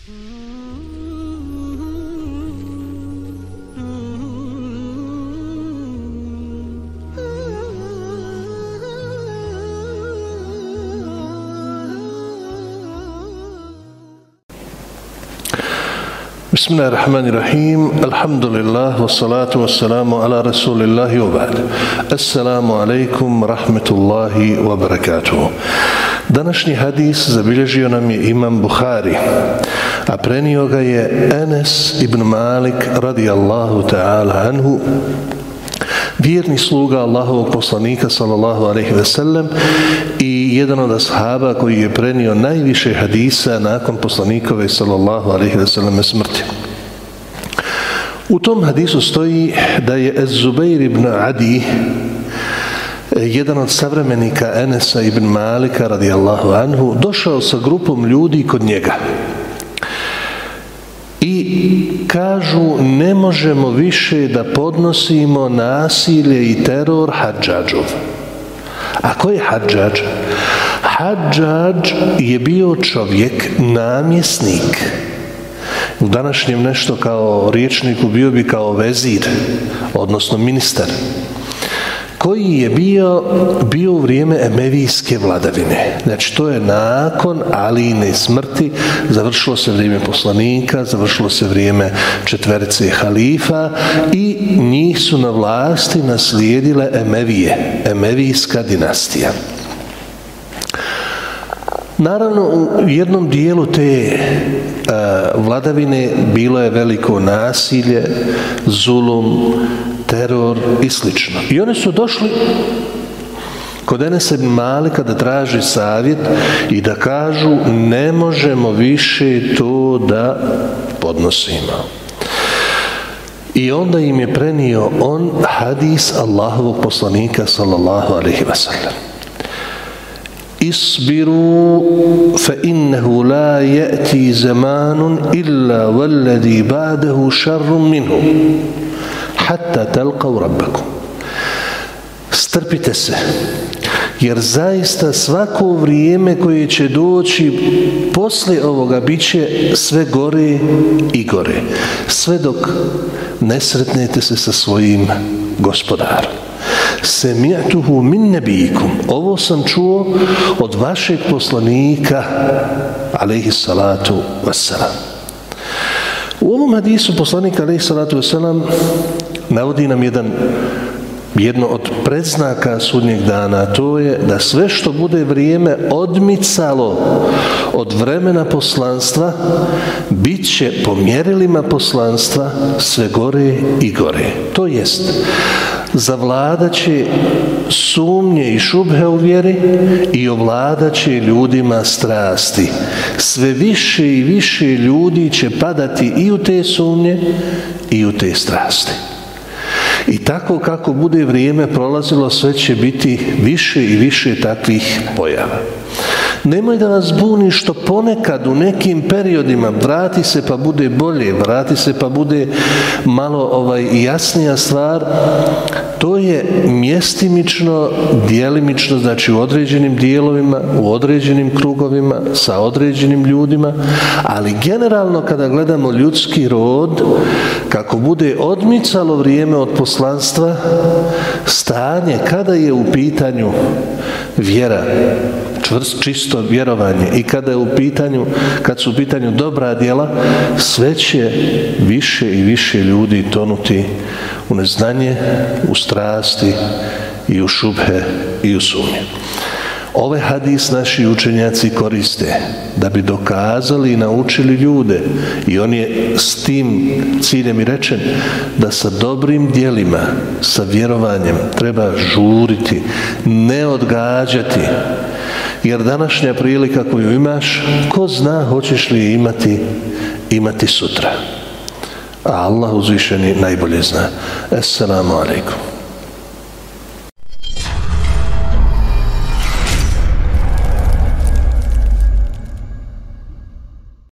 بسم الله الرحمن الرحيم الحمد لله والصلاة والسلام على رسول الله وبعد السلام عليكم ورحمة الله وبركاته Današnji hadis zabilježio nam je Imam Buhari, a prenio ga je Enes ibn Malik radijallahu ta'ala anhu, vjerni sluga Allahovog poslanika sallallahu alaihi ve sellem i jedan od ashaba koji je prenio najviše hadisa nakon poslanikove sallallahu alaihi ve sellem smrti. U tom hadisu stoji da je Ez-Zubair ibn Adi jedan od savremenika Enesa ibn Malika radijallahu anhu došao sa grupom ljudi kod njega i kažu ne možemo više da podnosimo nasilje i teror hađađov. A ko je hađađ? Hađađ je bio čovjek, namjesnik. U današnjem nešto kao riječniku bio bi kao vezir, odnosno ministar koji je bio, bio u vrijeme emevijske vladavine. Znači, to je nakon Aline smrti, završilo se vrijeme poslanika, završilo se vrijeme četverice halifa i njih su na vlasti naslijedile Emevije, Emevijska dinastija. Naravno, u jednom dijelu te uh, vladavine bilo je veliko nasilje, zulum, teror i slično. I oni su došli kod Enesa ibn Malika da traži savjet i da kažu ne možemo više to da podnosimo. I onda im je prenio on hadis Allahovog poslanika sallallahu alaihi wa Isbiru fa innehu la je'ti zamanun illa valladhi ba'dahu šarrum minhu hatta telqav rabbakum. Strpite se, jer zaista svako vrijeme koje će doći posle ovoga bit će sve gore i gore. Sve dok ne sretnete se sa svojim gospodarom. Semi'tuhu min nebijikum. Ovo sam čuo od vašeg poslanika, alaihi salatu wassalam. U ovom hadisu poslanika, alaihi salatu wassalam, navodi nam jedan jedno od predznaka sudnjeg dana, to je da sve što bude vrijeme odmicalo od vremena poslanstva, bit će po mjerilima poslanstva sve gore i gore. To jest, zavladaće sumnje i šubhe u vjeri i ovladaće ljudima strasti. Sve više i više ljudi će padati i u te sumnje i u te strasti. I tako kako bude vrijeme prolazilo, sve će biti više i više takvih pojava. Nemoj da vas buni što ponekad u nekim periodima vrati se pa bude bolje, vrati se pa bude malo ovaj jasnija stvar. To je mjestimično, dijelimično, znači u određenim dijelovima, u određenim krugovima, sa određenim ljudima, ali generalno kada gledamo ljudski rod, kako bude odmicalo vrijeme od poslanstva, stanje kada je u pitanju vjera, čvrst, čisto vjerovanje i kada je u pitanju, kad su u pitanju dobra djela, sve će više i više ljudi tonuti u neznanje, u strasti i u šubhe i u sumnje. Ove hadis naši učenjaci koriste da bi dokazali i naučili ljude i on je s tim ciljem i rečen da sa dobrim dijelima, sa vjerovanjem treba žuriti, ne odgađati jer današnja prilika koju imaš, ko zna hoćeš li imati imati sutra. A Allah uzvišeni najbolje zna. Assalamu alaikum.